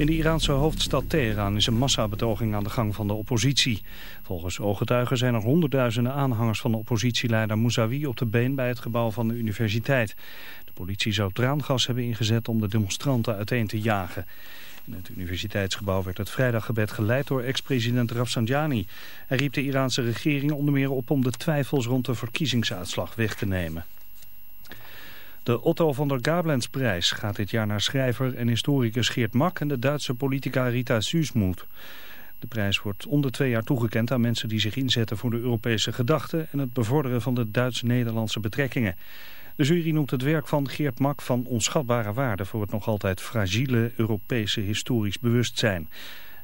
In de Iraanse hoofdstad Teheran is een massabetoging aan de gang van de oppositie. Volgens ooggetuigen zijn er honderdduizenden aanhangers van de oppositieleider Mousavi op de been bij het gebouw van de universiteit. De politie zou traangas hebben ingezet om de demonstranten uiteen te jagen. In het universiteitsgebouw werd het vrijdaggebed geleid door ex-president Rafsanjani. Hij riep de Iraanse regering onder meer op om de twijfels rond de verkiezingsuitslag weg te nemen. De Otto van der Gablenzprijs gaat dit jaar naar schrijver en historicus Geert Mak en de Duitse politica Rita Süssmuth. De prijs wordt om de twee jaar toegekend aan mensen die zich inzetten voor de Europese gedachten en het bevorderen van de Duits-Nederlandse betrekkingen. De jury noemt het werk van Geert Mak van onschatbare waarde voor het nog altijd fragiele Europese historisch bewustzijn.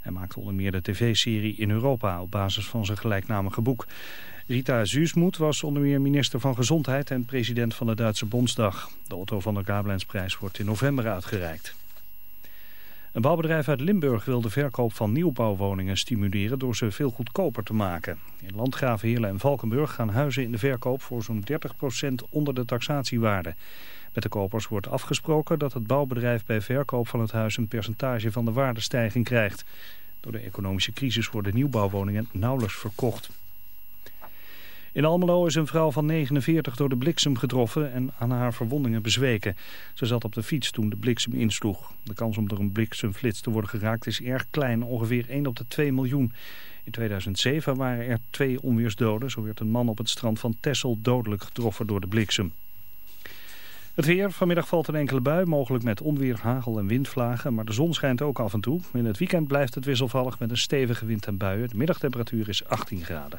Hij maakte onder meer de tv-serie In Europa op basis van zijn gelijknamige boek. Rita Zuusmoed was onder meer minister van Gezondheid en president van de Duitse Bondsdag. De Otto van der Gablenzprijs wordt in november uitgereikt. Een bouwbedrijf uit Limburg wil de verkoop van nieuwbouwwoningen stimuleren door ze veel goedkoper te maken. In Landgraven, Heerlen en Valkenburg gaan huizen in de verkoop voor zo'n 30% onder de taxatiewaarde. Met de kopers wordt afgesproken dat het bouwbedrijf bij verkoop van het huis een percentage van de waardestijging krijgt. Door de economische crisis worden nieuwbouwwoningen nauwelijks verkocht. In Almelo is een vrouw van 49 door de bliksem getroffen en aan haar verwondingen bezweken. Ze zat op de fiets toen de bliksem insloeg. De kans om door een bliksemflits te worden geraakt is erg klein, ongeveer 1 op de 2 miljoen. In 2007 waren er twee onweersdoden. Zo werd een man op het strand van Texel dodelijk getroffen door de bliksem. Het weer. Vanmiddag valt een enkele bui, mogelijk met onweer, hagel en windvlagen. Maar de zon schijnt ook af en toe. In het weekend blijft het wisselvallig met een stevige wind en buien. De middagtemperatuur is 18 graden.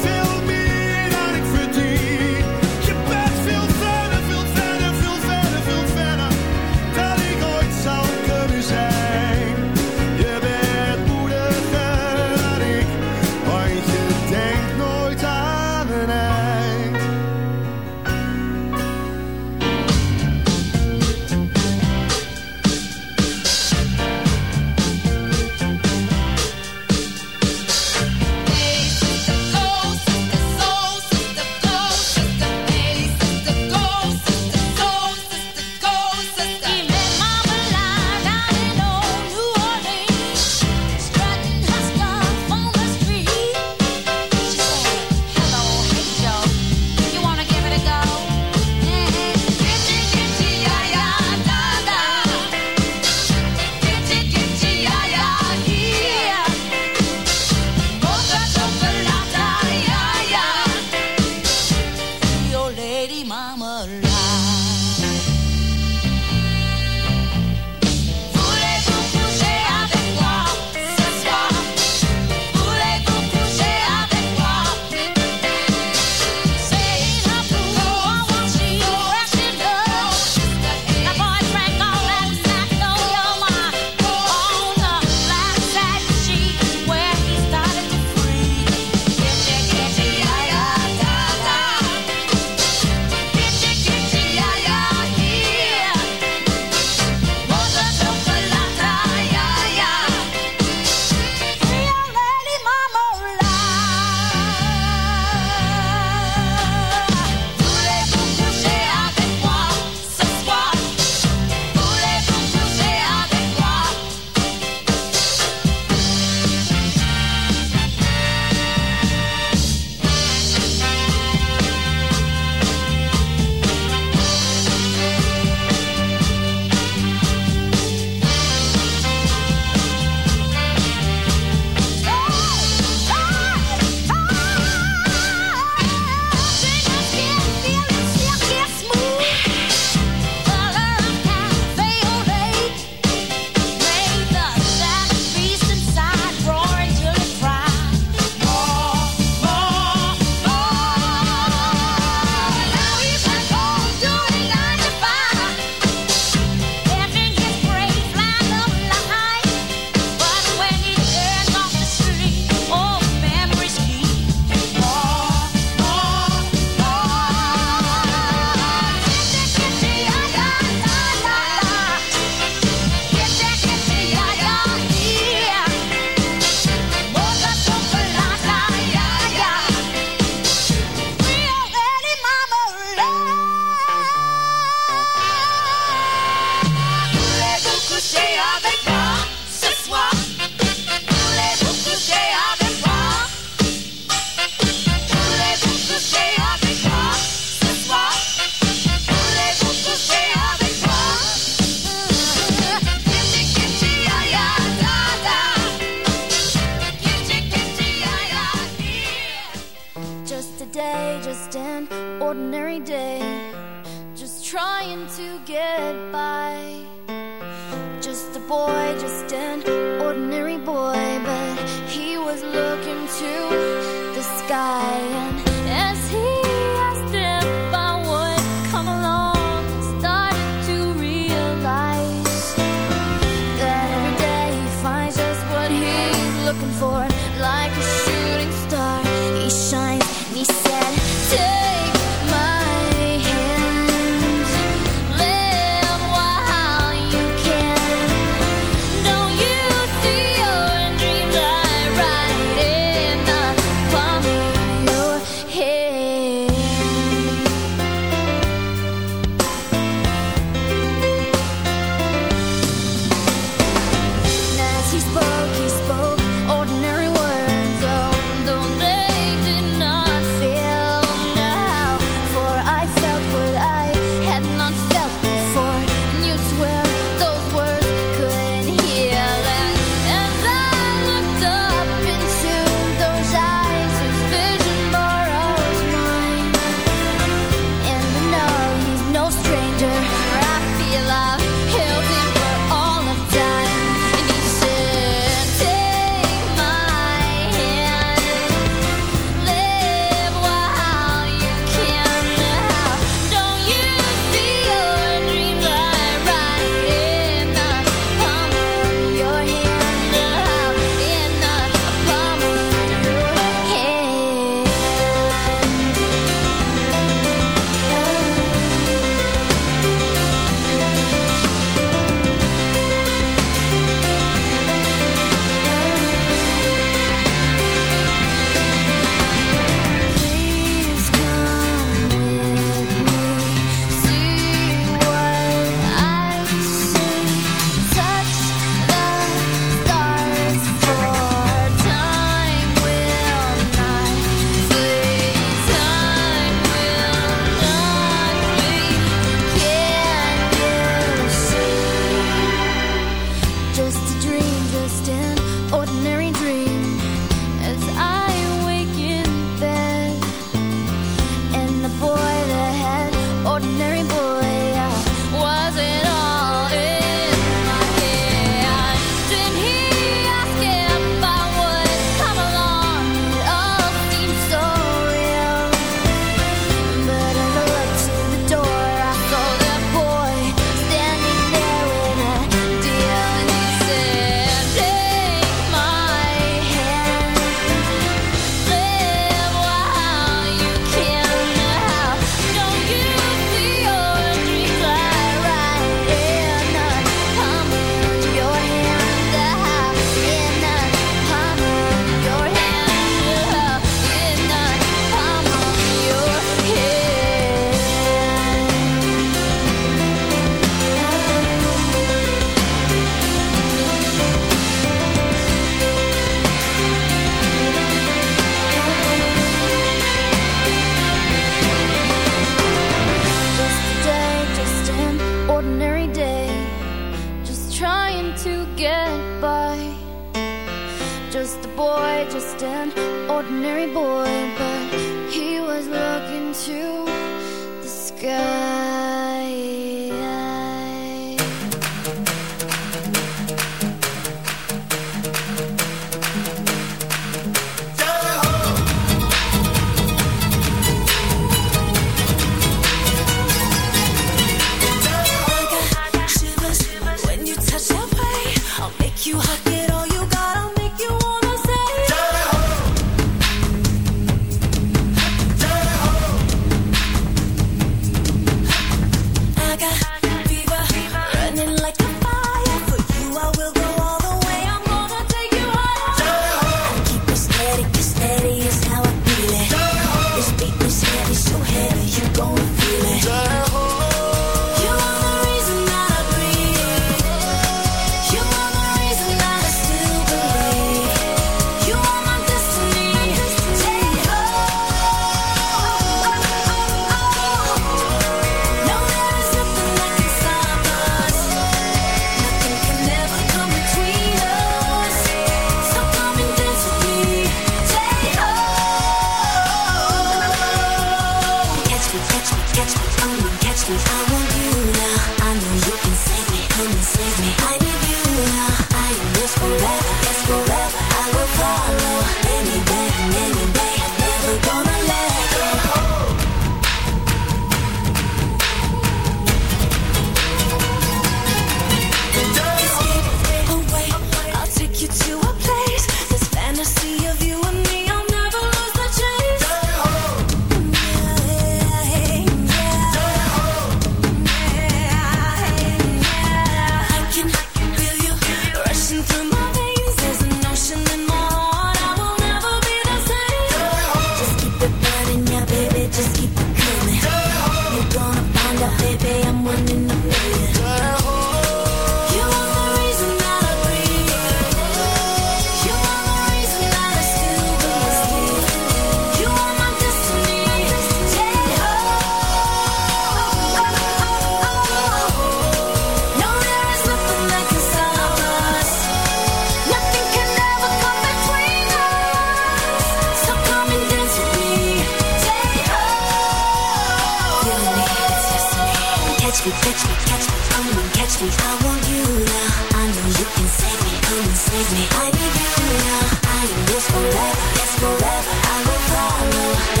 catch me, catch me, catch me, come on and catch me. I want you now. I know you can save me, come and save me. I need you now. I am yours forever, yes forever. I will follow.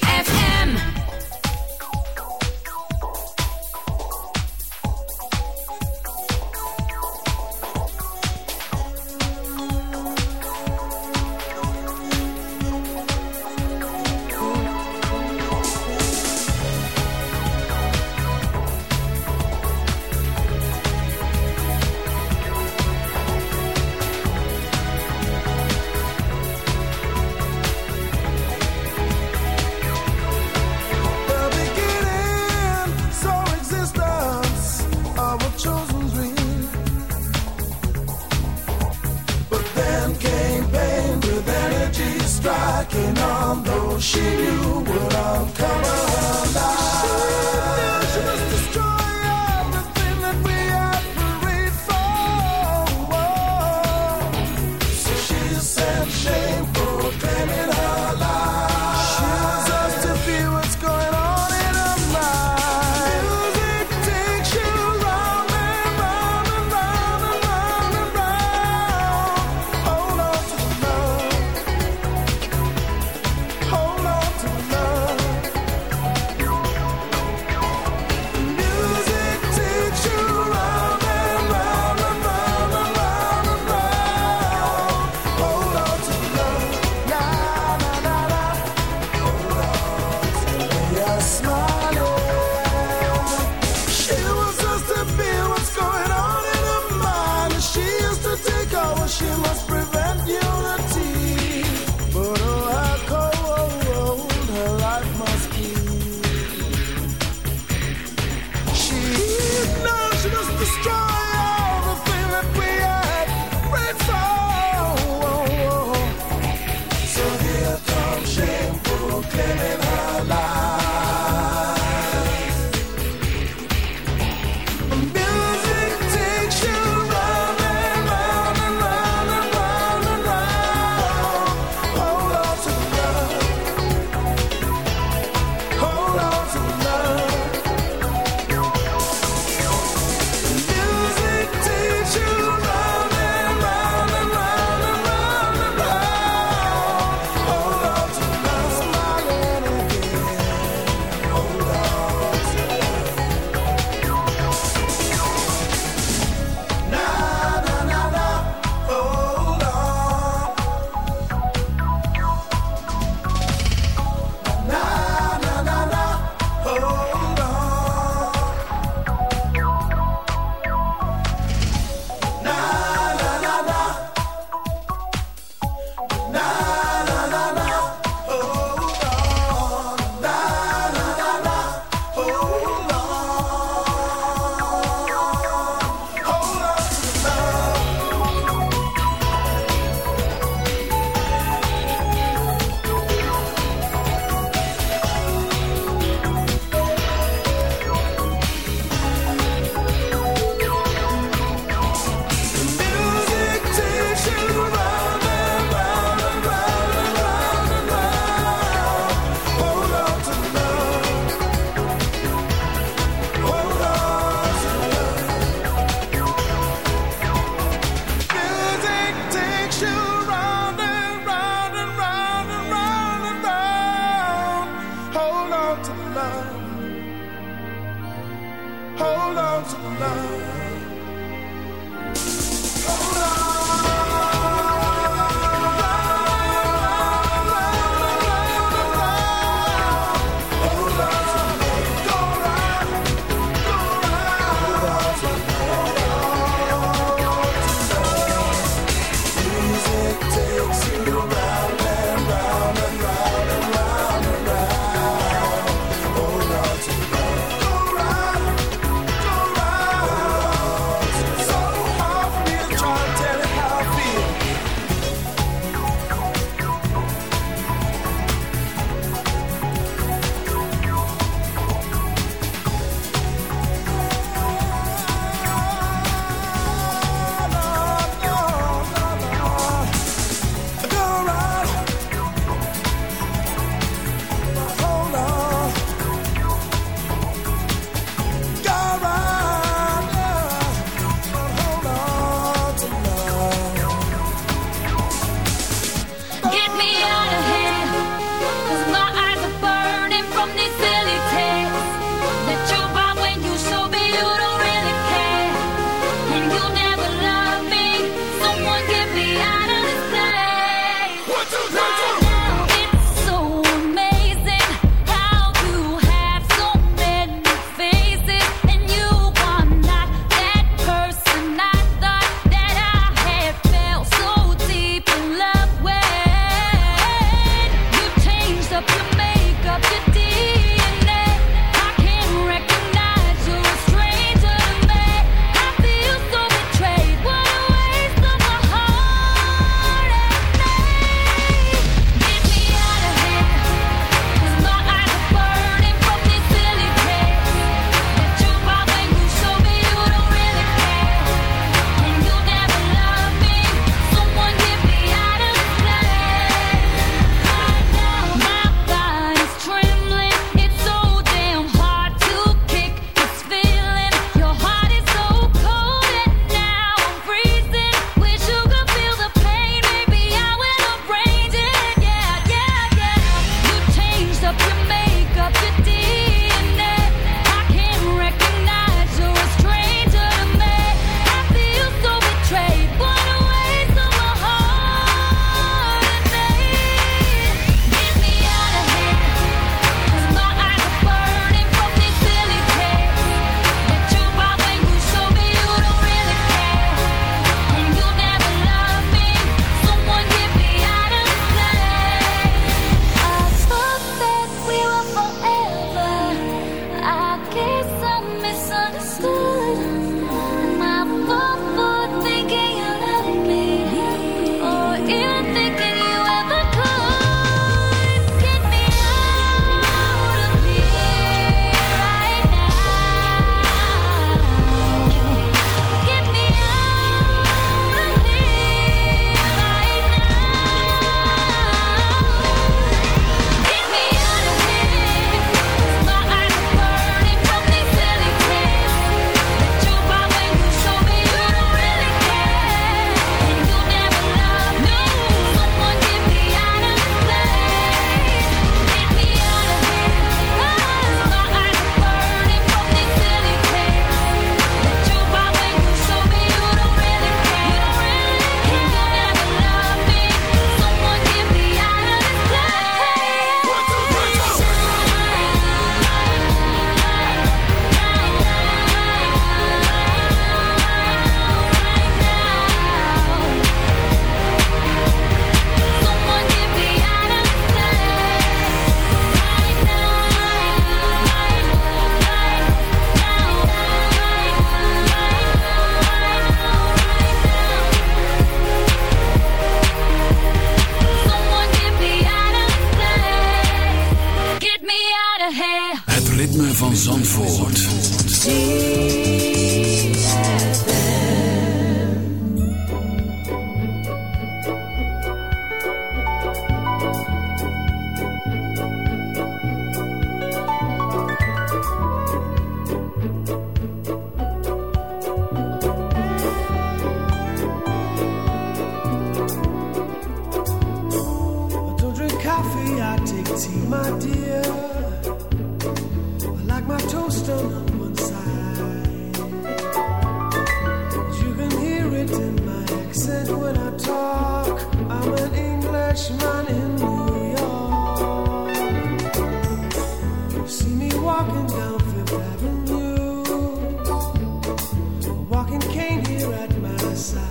side.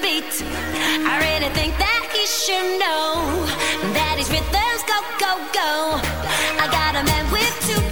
beat. I really think that he should know that his rhythms go, go, go. I got a man with two.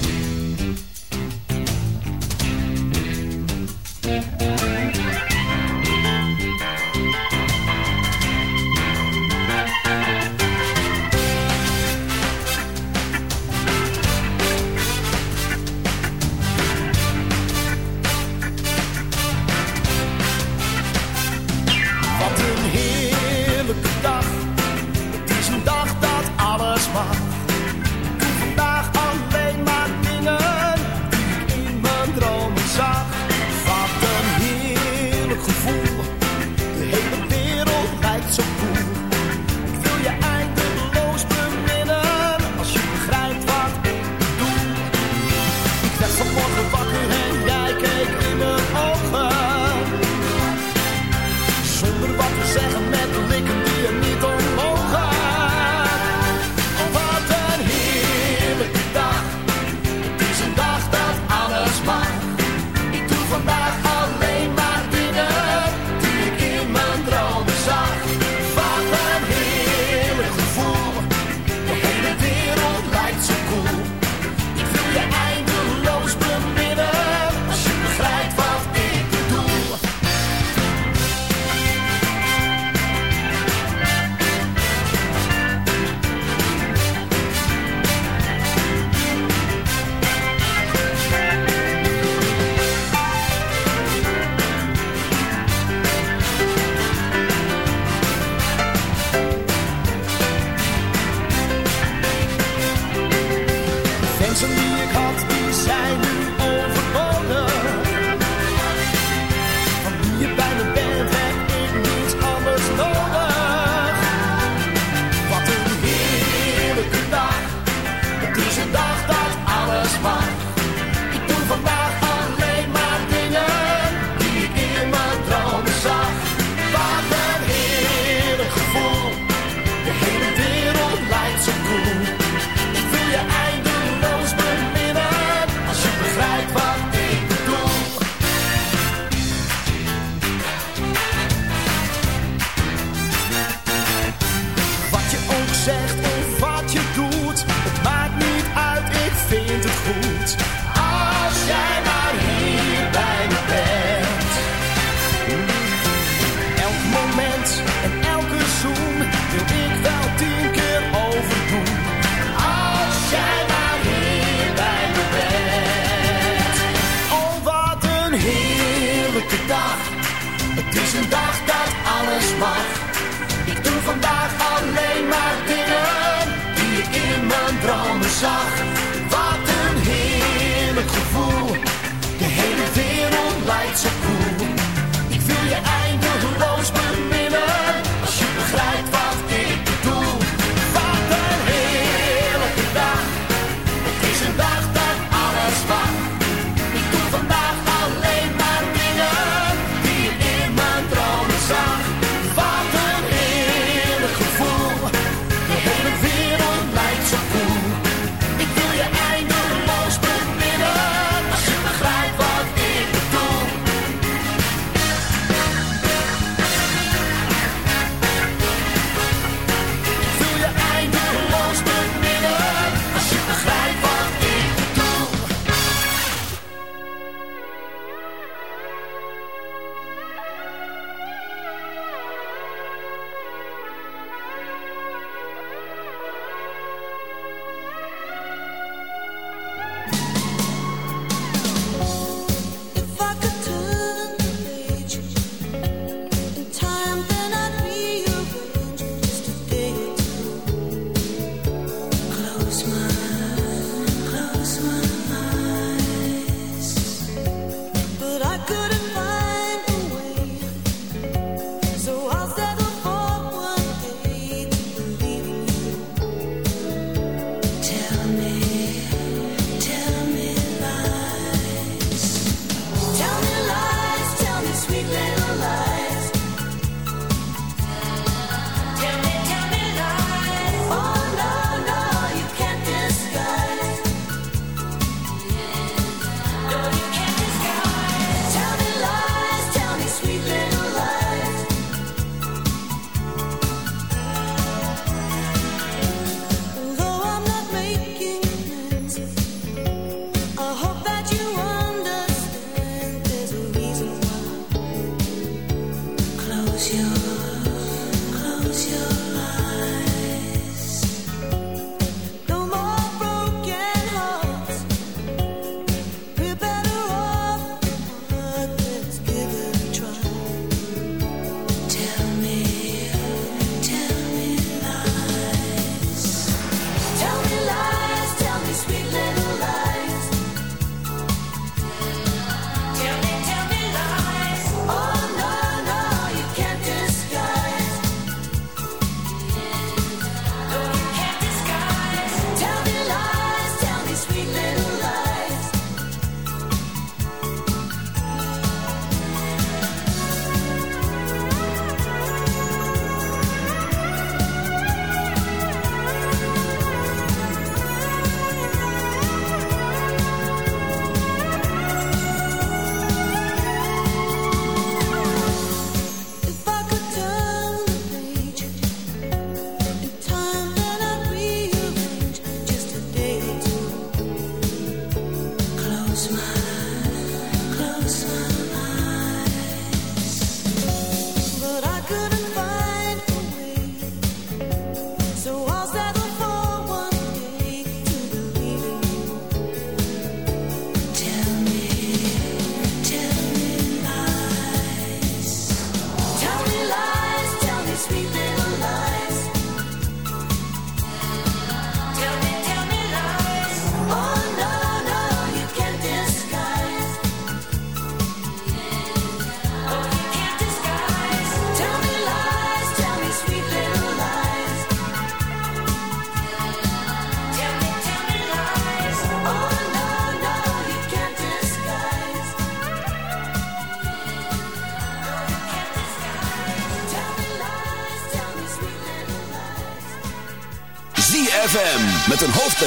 zacht.